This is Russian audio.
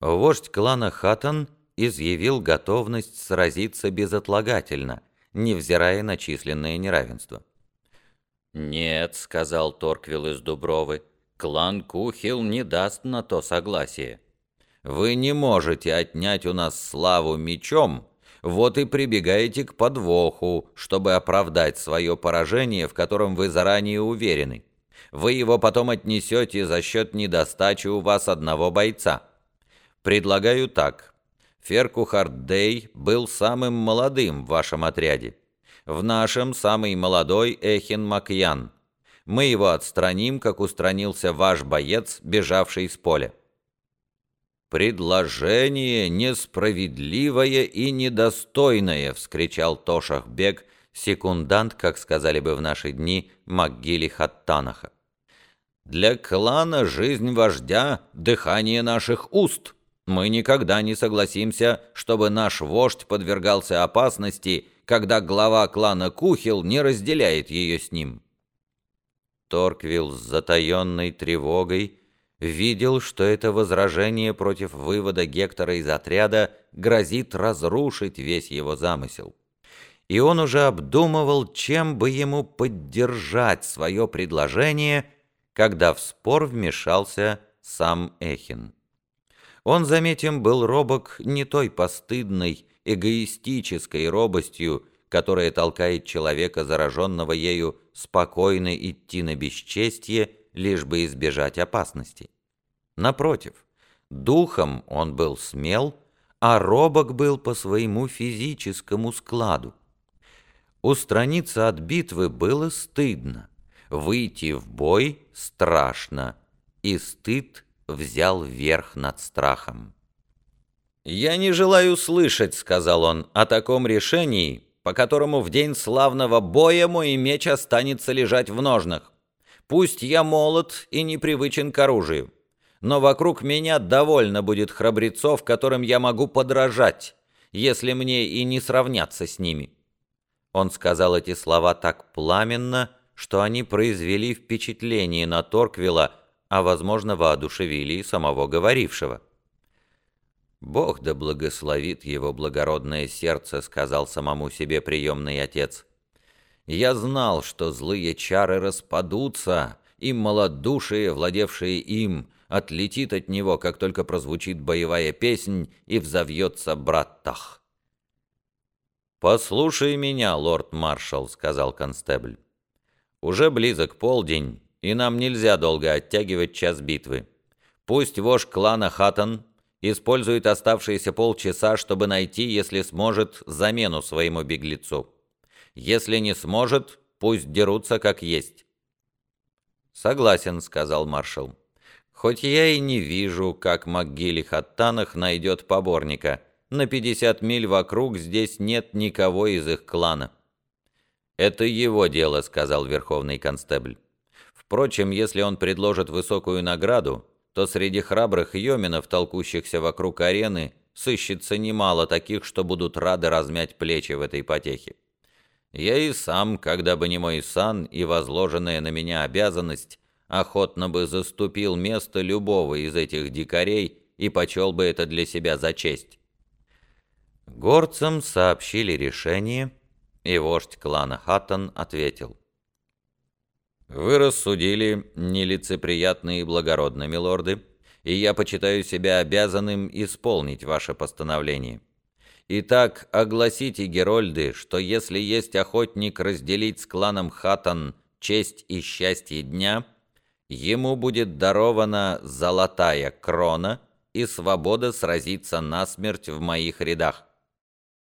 Вождь клана Хатан изъявил готовность сразиться безотлагательно, невзирая на численное неравенство. «Нет», — сказал Торквилл из Дубровы, — «клан Кухил не даст на то согласия. Вы не можете отнять у нас славу мечом, вот и прибегаете к подвоху, чтобы оправдать свое поражение, в котором вы заранее уверены. Вы его потом отнесете за счет недостачи у вас одного бойца». Предлагаю так. Феркухард Дей был самым молодым в вашем отряде. В нашем самый молодой Эхин Макьян. Мы его отстраним, как устранился ваш боец, бежавший с поля. «Предложение несправедливое и недостойное!» — вскричал Тошах-бег, секундант, как сказали бы в наши дни, Макгили Хаттанаха. «Для клана жизнь вождя — дыхание наших уст!» Мы никогда не согласимся, чтобы наш вождь подвергался опасности, когда глава клана Кухил не разделяет ее с ним. Торквилл с затаенной тревогой видел, что это возражение против вывода Гектора из отряда грозит разрушить весь его замысел. И он уже обдумывал, чем бы ему поддержать свое предложение, когда в спор вмешался сам Эхин. Он, заметим, был робок не той постыдной, эгоистической робостью, которая толкает человека, зараженного ею, спокойно идти на бесчестье, лишь бы избежать опасности. Напротив, духом он был смел, а робок был по своему физическому складу. Устраниться от битвы было стыдно, выйти в бой страшно, и стыд взял верх над страхом. «Я не желаю слышать», — сказал он, — «о таком решении, по которому в день славного боя мой меч останется лежать в ножнах. Пусть я молод и непривычен к оружию, но вокруг меня довольно будет храбрецов, которым я могу подражать, если мне и не сравняться с ними». Он сказал эти слова так пламенно, что они произвели впечатление на Торквилла, а, возможно, воодушевили и самого говорившего. «Бог да благословит его благородное сердце», — сказал самому себе приемный отец. «Я знал, что злые чары распадутся, и малодушие, владевшее им, отлетит от него, как только прозвучит боевая песнь и взовьется брат Тах». «Послушай меня, лорд-маршал», — сказал констебль. «Уже близок полдень, и нам нельзя долго оттягивать час битвы. Пусть вождь клана Хатан использует оставшиеся полчаса, чтобы найти, если сможет, замену своему беглецу. Если не сможет, пусть дерутся как есть». «Согласен», — сказал маршал. «Хоть я и не вижу, как МакГилли Хаттанах найдет поборника. На 50 миль вокруг здесь нет никого из их клана». «Это его дело», — сказал верховный констебль. Впрочем, если он предложит высокую награду, то среди храбрых йоминов, толкущихся вокруг арены, сыщется немало таких, что будут рады размять плечи в этой потехе. Я и сам, когда бы не мой сан и возложенная на меня обязанность, охотно бы заступил место любого из этих дикарей и почел бы это для себя за честь. Горцам сообщили решение, и вождь клана Хаттон ответил — «Вы рассудили нелицеприятно и благородно, милорды, и я почитаю себя обязанным исполнить ваше постановление. Итак, огласите, Герольды, что если есть охотник разделить с кланом Хатан честь и счастье дня, ему будет дарована золотая крона и свобода сразиться насмерть в моих рядах.